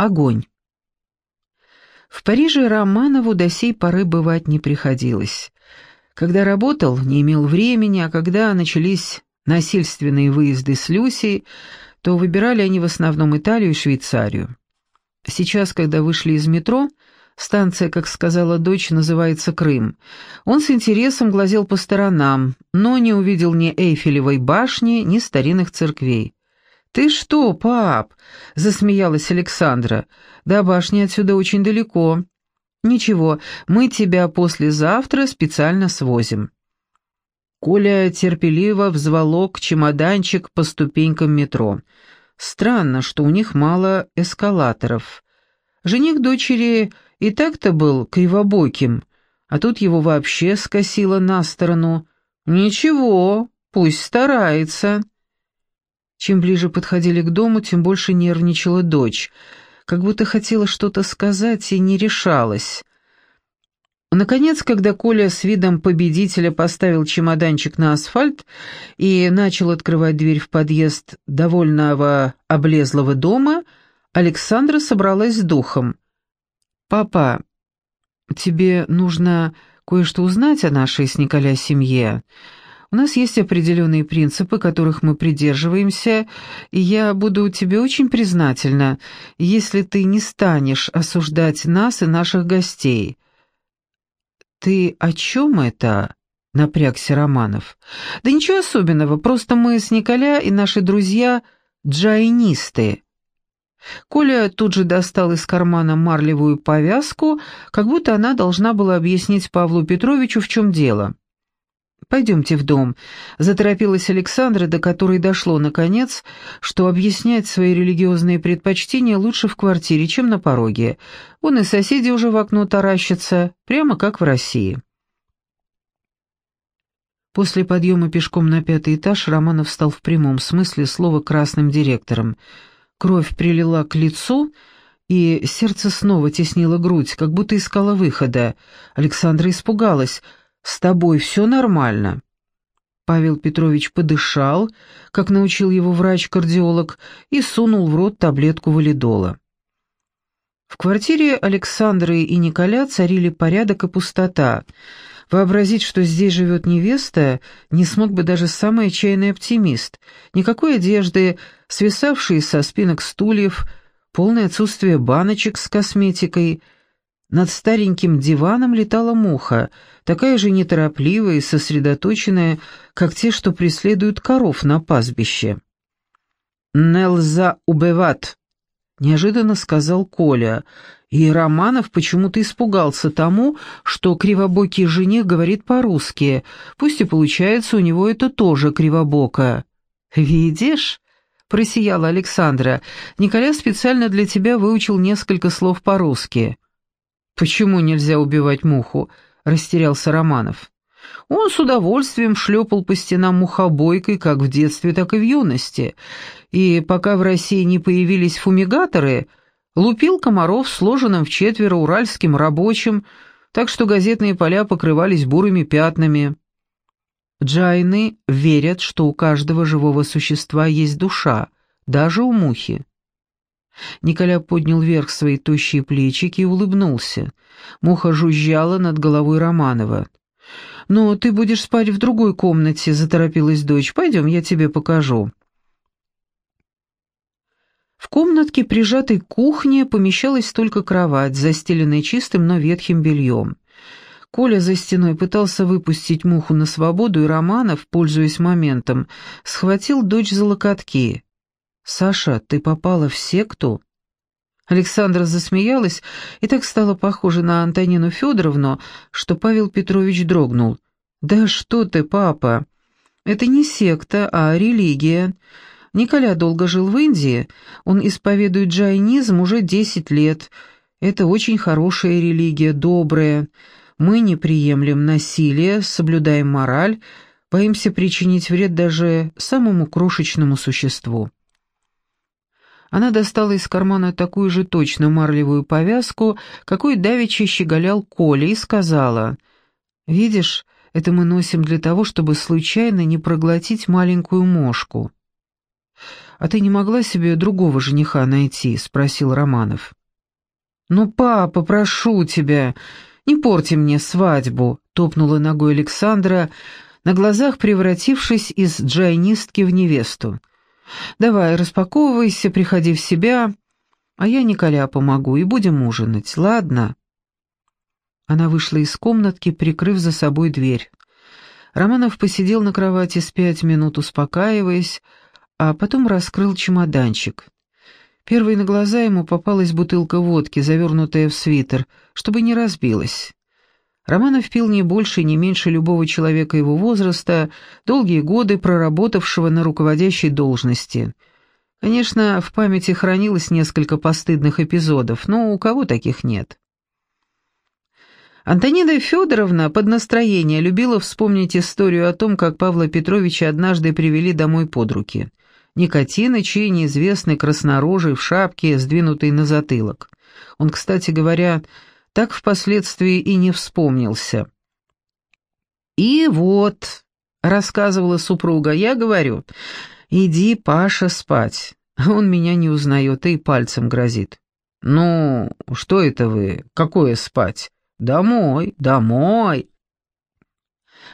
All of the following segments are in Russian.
Огонь. В Париже Романову до сей поры бывать не приходилось. Когда работал, не имел времени, а когда начались насильственные выезды с Люсей, то выбирали они в основном Италию и Швейцарию. Сейчас, когда вышли из метро, станция, как сказала дочь, называется Крым, он с интересом глазел по сторонам, но не увидел ни Эйфелевой башни, ни старинных церквей. «Ты что, пап?» — засмеялась Александра. «До башни отсюда очень далеко». «Ничего, мы тебя послезавтра специально свозим». Коля терпеливо взволок чемоданчик по ступенькам метро. Странно, что у них мало эскалаторов. Жених дочери и так-то был кривобоким, а тут его вообще скосило на сторону. «Ничего, пусть старается». Чем ближе подходили к дому, тем больше нервничала дочь, как будто хотела что-то сказать и не решалась. Наконец, когда Коля с видом победителя поставил чемоданчик на асфальт и начал открывать дверь в подъезд довольного облезлого дома, Александра собралась с духом. «Папа, тебе нужно кое-что узнать о нашей с Николя семье. У нас есть определенные принципы, которых мы придерживаемся, и я буду тебе очень признательна, если ты не станешь осуждать нас и наших гостей». «Ты о чем это?» — напрягся Романов. «Да ничего особенного, просто мы с Николя и наши друзья джайнисты». Коля тут же достал из кармана марлевую повязку, как будто она должна была объяснить Павлу Петровичу, в чем дело. «Пойдемте в дом», — заторопилась Александра, до которой дошло, наконец, что объяснять свои религиозные предпочтения лучше в квартире, чем на пороге. Вон и соседи уже в окно таращатся, прямо как в России. После подъема пешком на пятый этаж Романов стал в прямом смысле слова красным директором. Кровь прилила к лицу, и сердце снова теснило грудь, как будто искало выхода. Александра испугалась — «С тобой все нормально?» Павел Петрович подышал, как научил его врач-кардиолог, и сунул в рот таблетку валидола. В квартире Александры и Николя царили порядок и пустота. Вообразить, что здесь живет невеста, не смог бы даже самый отчаянный оптимист. Никакой одежды, свисавшие со спинок стульев, полное отсутствие баночек с косметикой — над стареньким диваном летала муха, такая же неторопливая и сосредоточенная, как те, что преследуют коров на пастбище. «Нельзя убивать», — неожиданно сказал Коля, и Романов почему-то испугался тому, что кривобокий жених говорит по-русски, пусть и получается у него это тоже кривобоко. «Видишь?» — просияла Александра. «Николя специально для тебя выучил несколько слов по-русски». «Почему нельзя убивать муху?» — растерялся Романов. Он с удовольствием шлепал по стенам мухобойкой как в детстве, так и в юности, и пока в России не появились фумигаторы, лупил комаров сложенным в четверо уральским рабочим, так что газетные поля покрывались бурыми пятнами. Джайны верят, что у каждого живого существа есть душа, даже у мухи. Николя поднял вверх свои тощие плечики и улыбнулся. Муха жужжала над головой Романова. «Но ты будешь спать в другой комнате», — заторопилась дочь. «Пойдем, я тебе покажу». В комнатке, прижатой к кухне, помещалась только кровать, застеленная чистым, но ветхим бельем. Коля за стеной пытался выпустить муху на свободу, и Романов, пользуясь моментом, схватил дочь за локотки. «Саша, ты попала в секту?» Александра засмеялась и так стала похожа на Антонину Федоровну, что Павел Петрович дрогнул. «Да что ты, папа! Это не секта, а религия. Николя долго жил в Индии, он исповедует джайнизм уже десять лет. Это очень хорошая религия, добрая. Мы не приемлем насилие, соблюдаем мораль, боимся причинить вред даже самому крошечному существу». Она достала из кармана такую же точно марлевую повязку, какой давеча щеголял Коля, и сказала, «Видишь, это мы носим для того, чтобы случайно не проглотить маленькую мошку». «А ты не могла себе другого жениха найти?» — спросил Романов. «Ну, папа, прошу тебя, не порти мне свадьбу», — топнула ногой Александра, на глазах превратившись из джайнистки в невесту. «Давай, распаковывайся, приходи в себя, а я Николя помогу, и будем ужинать, ладно?» Она вышла из комнатки, прикрыв за собой дверь. Романов посидел на кровати с пять минут, успокаиваясь, а потом раскрыл чемоданчик. Первой на глаза ему попалась бутылка водки, завернутая в свитер, чтобы не разбилась. Романов пил не больше и не меньше любого человека его возраста, долгие годы проработавшего на руководящей должности. Конечно, в памяти хранилось несколько постыдных эпизодов, но у кого таких нет? Антонина Федоровна под настроение любила вспомнить историю о том, как Павла Петровича однажды привели домой под руки. Никотиныч и неизвестный краснорожий в шапке, сдвинутой на затылок. Он, кстати говоря, так впоследствии и не вспомнился. «И вот», — рассказывала супруга, — «я говорю, иди, Паша, спать». Он меня не узнает и пальцем грозит. «Ну, что это вы? Какое спать? Домой, домой!»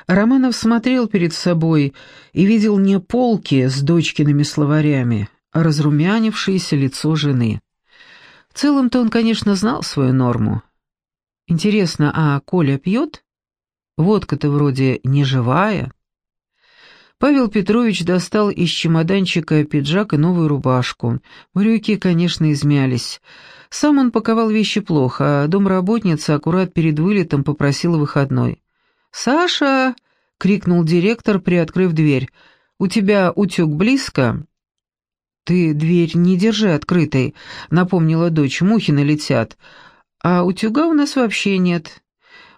Романов смотрел перед собой и видел не полки с дочкиными словарями, а разрумянившееся лицо жены. В целом-то он, конечно, знал свою норму. Интересно, а Коля пьет? Водка-то вроде не живая. Павел Петрович достал из чемоданчика пиджак и новую рубашку. Брюки, конечно, измялись. Сам он паковал вещи плохо, а домработница аккурат перед вылетом попросила выходной. «Саша!» — крикнул директор, приоткрыв дверь. «У тебя утюг близко?» «Ты дверь не держи открытой», — напомнила дочь. «Мухи налетят. А утюга у нас вообще нет.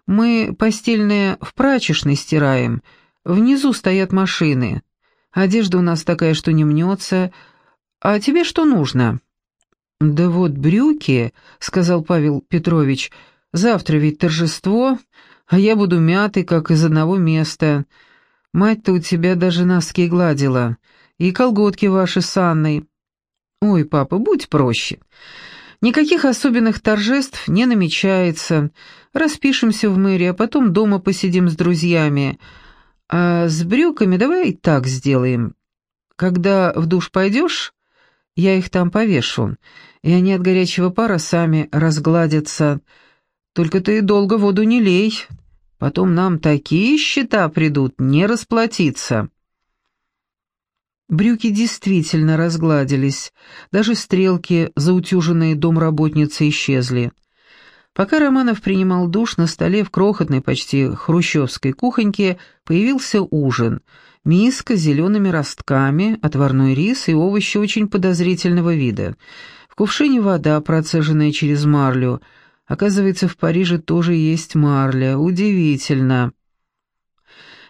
Мы постельное в прачечной стираем. Внизу стоят машины. Одежда у нас такая, что не мнется. А тебе что нужно?» «Да вот брюки», — сказал Павел Петрович. «Завтра ведь торжество, а я буду мятый, как из одного места. Мать-то у тебя даже носки гладила, и колготки ваши с Анной. Ой, папа, будь проще. Никаких особенных торжеств не намечается. Распишемся в мэрии, а потом дома посидим с друзьями. А с брюками давай так сделаем. Когда в душ пойдешь, я их там повешу, и они от горячего пара сами разгладятся». Только ты долго воду не лей. Потом нам такие счета придут, не расплатиться». Брюки действительно разгладились, даже стрелки, заутюженные домработницы, исчезли. Пока Романов принимал душ, на столе в крохотной, почти хрущевской кухоньке появился ужин. Миска с зелеными ростками, отварной рис и овощи очень подозрительного вида. В кувшине вода, процеженная через марлю — Оказывается, в Париже тоже есть марля. Удивительно.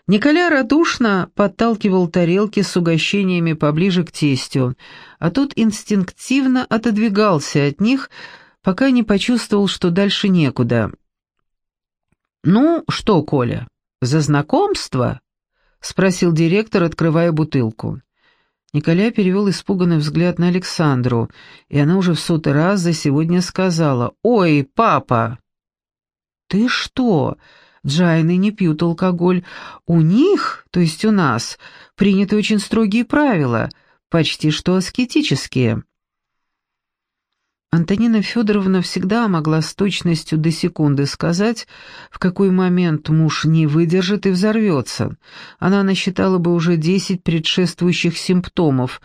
Николя радушно подталкивал тарелки с угощениями поближе к тестю, а тот инстинктивно отодвигался от них, пока не почувствовал, что дальше некуда. «Ну что, Коля, за знакомство?» — спросил директор, открывая бутылку. Николя перевел испуганный взгляд на Александру, и она уже в сотый раз за сегодня сказала «Ой, папа!» «Ты что? Джайны не пьют алкоголь. У них, то есть у нас, приняты очень строгие правила, почти что аскетические». Антонина Федоровна всегда могла с точностью до секунды сказать, в какой момент муж не выдержит и взорвется. Она насчитала бы уже десять предшествующих симптомов,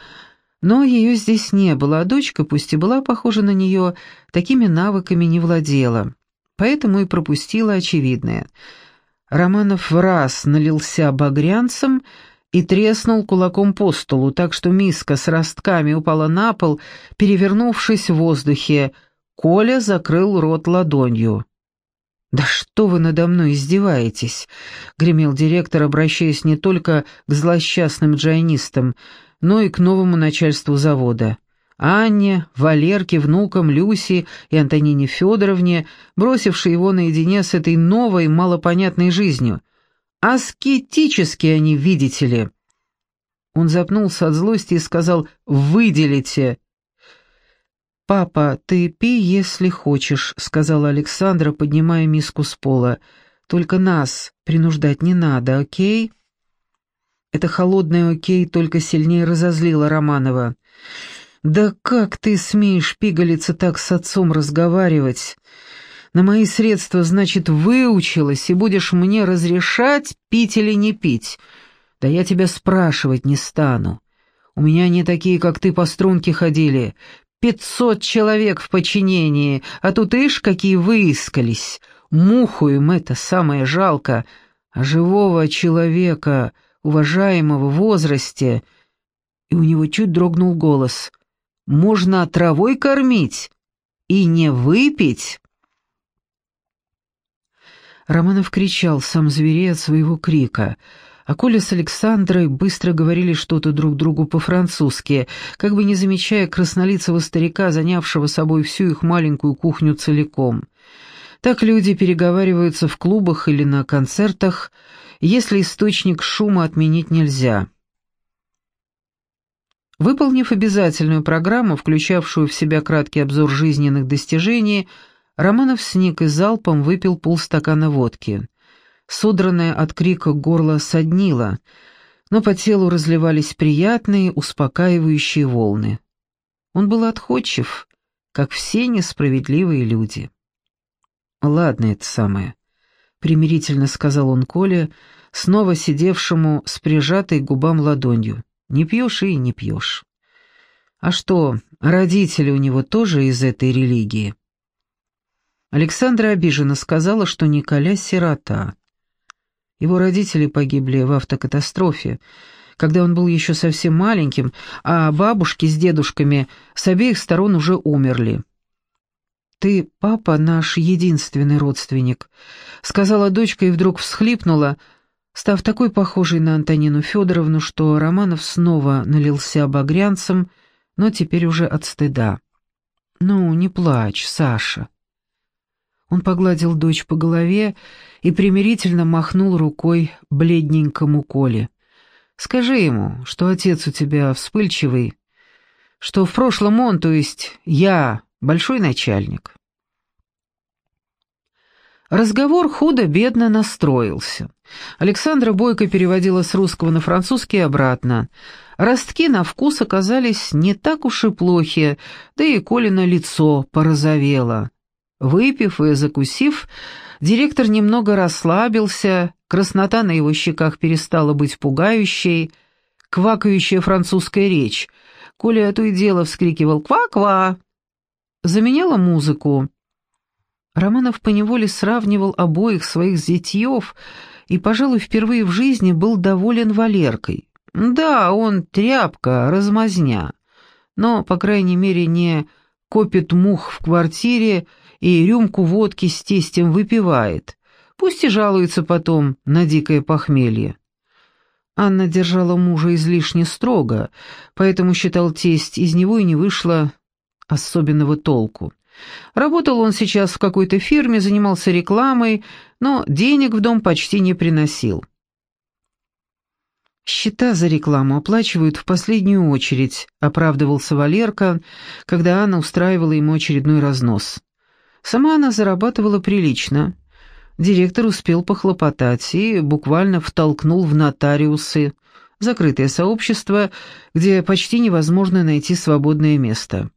но ее здесь не было, а дочка, пусть и была похожа на нее, такими навыками не владела. Поэтому и пропустила очевидное. Романов раз налился багрянцем, и треснул кулаком по столу, так что миска с ростками упала на пол, перевернувшись в воздухе. Коля закрыл рот ладонью. «Да что вы надо мной издеваетесь?» — гремел директор, обращаясь не только к злосчастным джайнистам, но и к новому начальству завода. Анне, Валерке, внукам, Люси и Антонине Федоровне, бросившей его наедине с этой новой, малопонятной жизнью — Аскетические они, видите ли. Он запнулся от злости и сказал «Выделите!» «Папа, ты пей, если хочешь», — сказала Александра, поднимая миску с пола. «Только нас принуждать не надо, окей?» Это холодное «окей» только сильнее разозлило Романова. «Да как ты смеешь пигалиться так с отцом разговаривать? На мои средства, значит, выучилась, и будешь мне разрешать, пить или не пить? Да я тебя спрашивать не стану. У меня не такие, как ты, по струнке ходили. Пятьсот человек в подчинении, а тут ишь, какие выискались. Муху им это самое жалко, а живого человека, уважаемого в возрасте...» И у него чуть дрогнул голос — можно травой кормить и не выпить. Романов кричал, сам зверей от своего крика, а Коля с Александрой быстро говорили что-то друг другу по-французски, как бы не замечая краснолицего старика, занявшего собой всю их маленькую кухню целиком. Так люди переговариваются в клубах или на концертах, если источник шума отменить нельзя. Выполнив обязательную программу, включавшую в себя краткий обзор жизненных достижений, Романов сник и залпом выпил полстакана водки. Содранное от крика горло соднило, но по телу разливались приятные, успокаивающие волны. Он был отходчив, как все несправедливые люди. «Ладно, это самое», — примирительно сказал он Коле, снова сидевшему с прижатой губам ладонью. Не пьешь и не пьешь. А что, родители у него тоже из этой религии? Александра обиженно сказала, что Николя сирота. Его родители погибли в автокатастрофе, когда он был еще совсем маленьким, а бабушки с дедушками с обеих сторон уже умерли. «Ты, папа, наш единственный родственник», — сказала дочка и вдруг всхлипнула, — став такой похожей на Антонину Федоровну, что Романов снова налился багрянцем, но теперь уже от стыда. «Ну, не плачь, Саша». Он погладил дочь по голове и примирительно махнул рукой бледненькому Коле. «Скажи ему, что отец у тебя вспыльчивый, что в прошлом он, то есть я, большой начальник». Разговор худо-бедно настроился. Александра Бойко переводила с русского на французский обратно. Ростки на вкус оказались не так уж и плохи, да и Колина лицо порозовело. Выпив и закусив, директор немного расслабился, краснота на его щеках перестала быть пугающей, квакающая французская речь. Коля то и дело вскрикивал «Ква-ква!» Заменяла музыку. Романов поневоле сравнивал обоих своих зятьев и, пожалуй, впервые в жизни был доволен Валеркой. Да, он тряпка, размазня, но, по крайней мере, не копит мух в квартире и рюмку водки с тестем выпивает. Пусть и жалуется потом на дикое похмелье. Анна держала мужа излишне строго, поэтому считал тесть, из него и не вышло особенного толку. Работал он сейчас в какой-то фирме, занимался рекламой, но денег в дом почти не приносил. «Счета за рекламу оплачивают в последнюю очередь», — оправдывался Валерка, когда Анна устраивала ему очередной разнос. Сама она зарабатывала прилично. Директор успел похлопотать и буквально втолкнул в нотариусы, закрытое сообщество, где почти невозможно найти свободное место.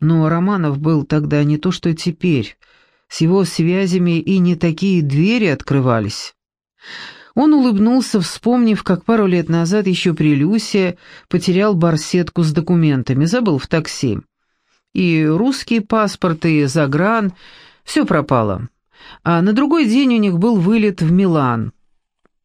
Но Романов был тогда не то, что теперь. С его связями и не такие двери открывались. Он улыбнулся, вспомнив, как пару лет назад еще при Люсе потерял барсетку с документами, забыл в такси. И русский паспорт, и загран, все пропало. А на другой день у них был вылет в Милан.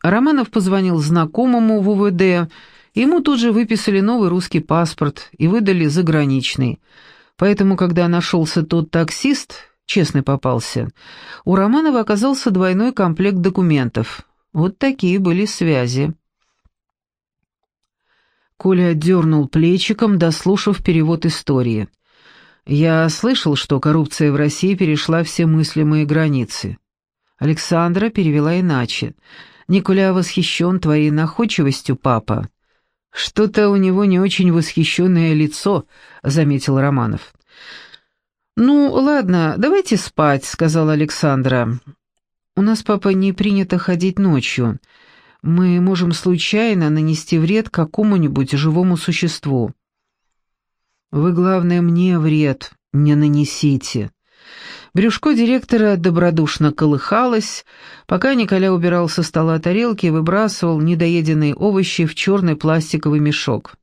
Романов позвонил знакомому в УВД, ему тут же выписали новый русский паспорт и выдали заграничный – Поэтому, когда нашелся тот таксист, честный попался, у Романова оказался двойной комплект документов. Вот такие были связи. Коля отдернул плечиком, дослушав перевод истории. «Я слышал, что коррупция в России перешла все мыслимые границы». Александра перевела иначе. «Николя восхищен твоей находчивостью, папа. «Что-то у него не очень восхищенное лицо», — заметил Романов. «Ну, ладно, давайте спать», — сказала Александра. «У нас, папа, не принято ходить ночью. Мы можем случайно нанести вред какому-нибудь живому существу». «Вы, главное, мне вред не нанесите». Брюшко директора добродушно колыхалось, пока Николя убирал со стола тарелки и выбрасывал недоеденные овощи в черный пластиковый мешок.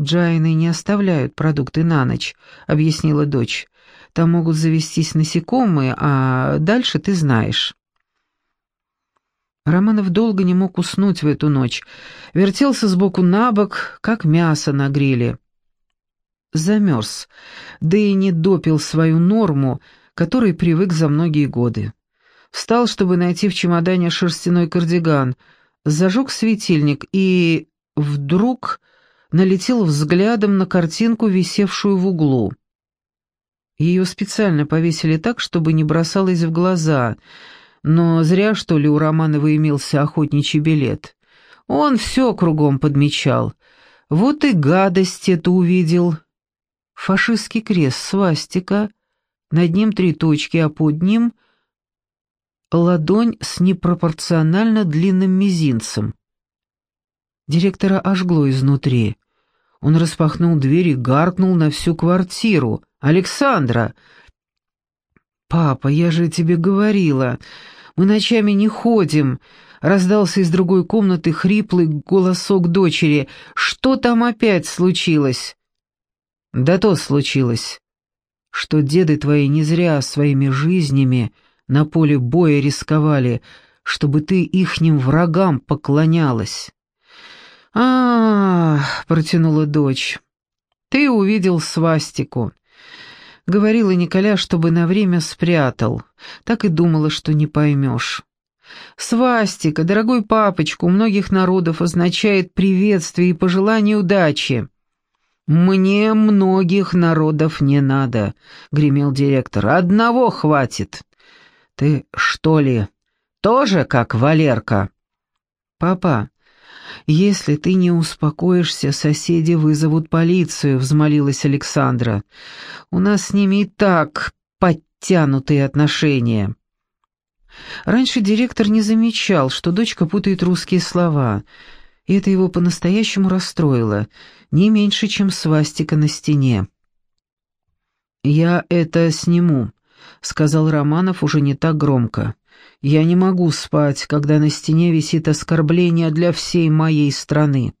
«Джайны не оставляют продукты на ночь», — объяснила дочь. «Там могут завестись насекомые, а дальше ты знаешь». Романов долго не мог уснуть в эту ночь, вертелся сбоку на бок, как мясо на гриле. Замерз, да и не допил свою норму, которой привык за многие годы. Встал, чтобы найти в чемодане шерстяной кардиган, зажег светильник и вдруг налетел взглядом на картинку, висевшую в углу. Ее специально повесили так, чтобы не бросалось в глаза, но зря, что ли, у Романова имелся охотничий билет. Он все кругом подмечал. Вот и гадость это увидел. Фашистский крест, свастика, над ним три точки, а под ним ладонь с непропорционально длинным мизинцем. Директора ожгло изнутри. Он распахнул дверь и гаркнул на всю квартиру. «Александра!» «Папа, я же тебе говорила, мы ночами не ходим», — раздался из другой комнаты хриплый голосок дочери. «Что там опять случилось?» «Да то случилось что деды твои не зря своими жизнями на поле боя рисковали, чтобы ты ихним врагам поклонялась. а, -а, -а протянула дочь. «Ты увидел свастику». Говорила Николя, чтобы на время спрятал. Так и думала, что не поймешь. Свастика, дорогой папочка, у многих народов означает приветствие и пожелание удачи. «Мне многих народов не надо», — гремел директор. «Одного хватит». «Ты что ли, тоже как Валерка?» «Папа, если ты не успокоишься, соседи вызовут полицию», — взмолилась Александра. «У нас с ними и так подтянутые отношения». Раньше директор не замечал, что дочка путает русские слова — и это его по-настоящему расстроило, не меньше, чем свастика на стене. «Я это сниму», — сказал Романов уже не так громко. «Я не могу спать, когда на стене висит оскорбление для всей моей страны».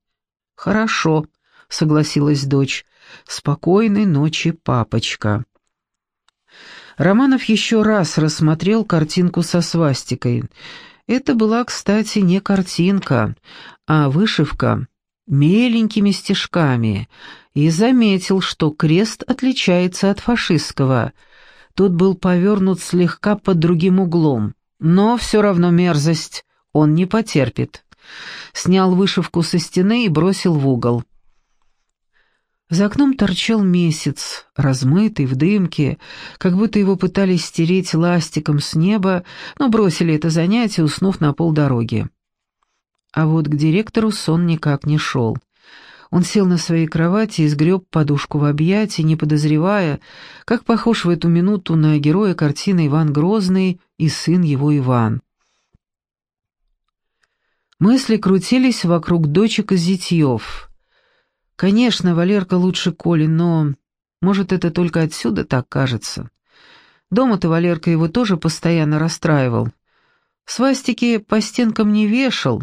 «Хорошо», — согласилась дочь. «Спокойной ночи, папочка». Романов еще раз рассмотрел картинку со свастикой. Это была, кстати, не картинка, а вышивка меленькими стежками, и заметил, что крест отличается от фашистского. Тот был повернут слегка под другим углом, но все равно мерзость он не потерпит. Снял вышивку со стены и бросил в угол. За окном торчал месяц, размытый в дымке, как будто его пытались стереть ластиком с неба, но бросили это занятие, уснув на полдороги. А вот к директору сон никак не шел. Он сел на своей кровати и сгреб подушку в объятии, не подозревая, как похож в эту минуту на героя картины Иван Грозный и сын его Иван. Мысли крутились вокруг дочек и зятьев. Конечно, Валерка лучше Коли, но, может, это только отсюда так кажется. Дома-то Валерка его тоже постоянно расстраивал. Свастики по стенкам не вешал,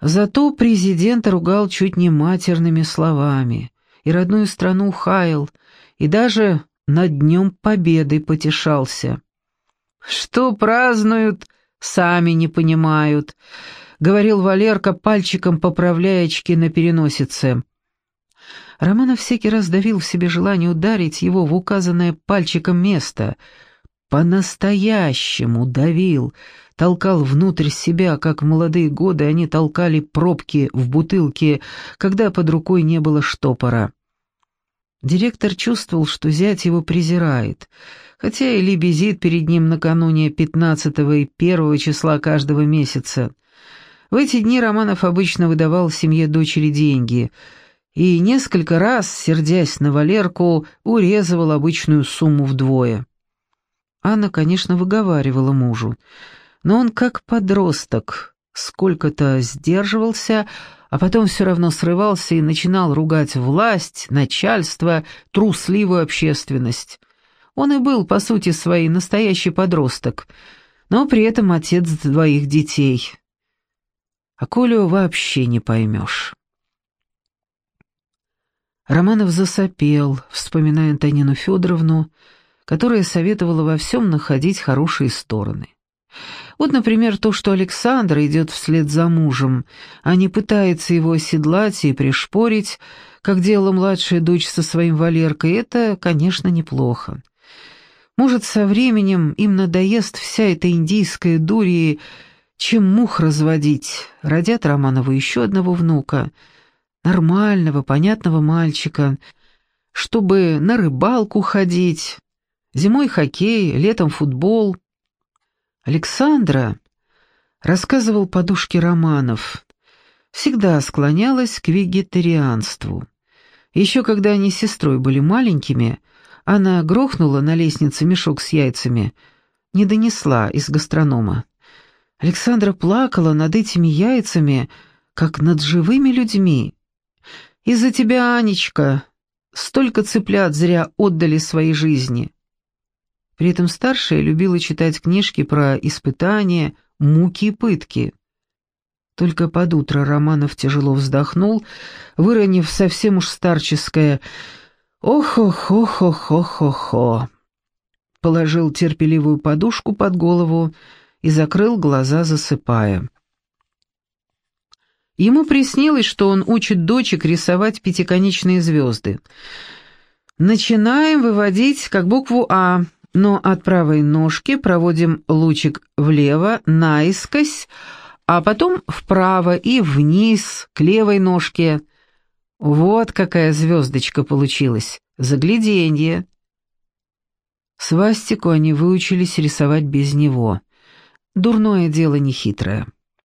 Зато президент ругал чуть не матерными словами, и родную страну хаял, и даже над Днем Победы потешался. «Что празднуют, сами не понимают», — говорил Валерка, пальчиком поправляя очки на переносице. Романов всякий раз давил в себе желание ударить его в указанное пальчиком место. По-настоящему давил, толкал внутрь себя, как в молодые годы они толкали пробки в бутылке, когда под рукой не было штопора. Директор чувствовал, что зять его презирает, хотя и лебезит перед ним накануне 15 и 1 числа каждого месяца. В эти дни Романов обычно выдавал семье дочери деньги и несколько раз, сердясь на Валерку, урезывал обычную сумму вдвое. Анна, конечно, выговаривала мужу, но он как подросток, сколько-то сдерживался, а потом все равно срывался и начинал ругать власть, начальство, трусливую общественность. Он и был, по сути своей, настоящий подросток, но при этом отец двоих детей. А Колю вообще не поймешь. Романов засопел, вспоминая Антонину Федоровну, которая советовала во всем находить хорошие стороны. Вот, например, то, что Александра идет вслед за мужем, а не пытается его оседлать и пришпорить, как делала младшая дочь со своим Валеркой, это, конечно, неплохо. Может, со временем им надоест вся эта индийская дурь и чем мух разводить, родят Романову еще одного внука, нормального, понятного мальчика, чтобы на рыбалку ходить, зимой хоккей, летом футбол — Александра, рассказывал подушке романов, всегда склонялась к вегетарианству. Еще когда они с сестрой были маленькими, она грохнула на лестнице мешок с яйцами, не донесла из гастронома. Александра плакала над этими яйцами, как над живыми людьми. «Из-за тебя, Анечка, столько цыплят зря отдали своей жизни. При этом старшая любила читать книжки про испытания, муки и пытки. Только под утро Романов тяжело вздохнул, выронив совсем уж старческое «Ох-ох-ох-ох-ох-ох-ох». Положил терпеливую подушку под голову и закрыл глаза, засыпая. Ему приснилось, что он учит дочек рисовать пятиконечные звезды. «Начинаем выводить как букву «А», но от правой ножки проводим лучик влево, наискось, а потом вправо и вниз, к левой ножке. Вот какая звездочка получилась. Загляденье. Свастику они выучились рисовать без него. Дурное дело нехитрое.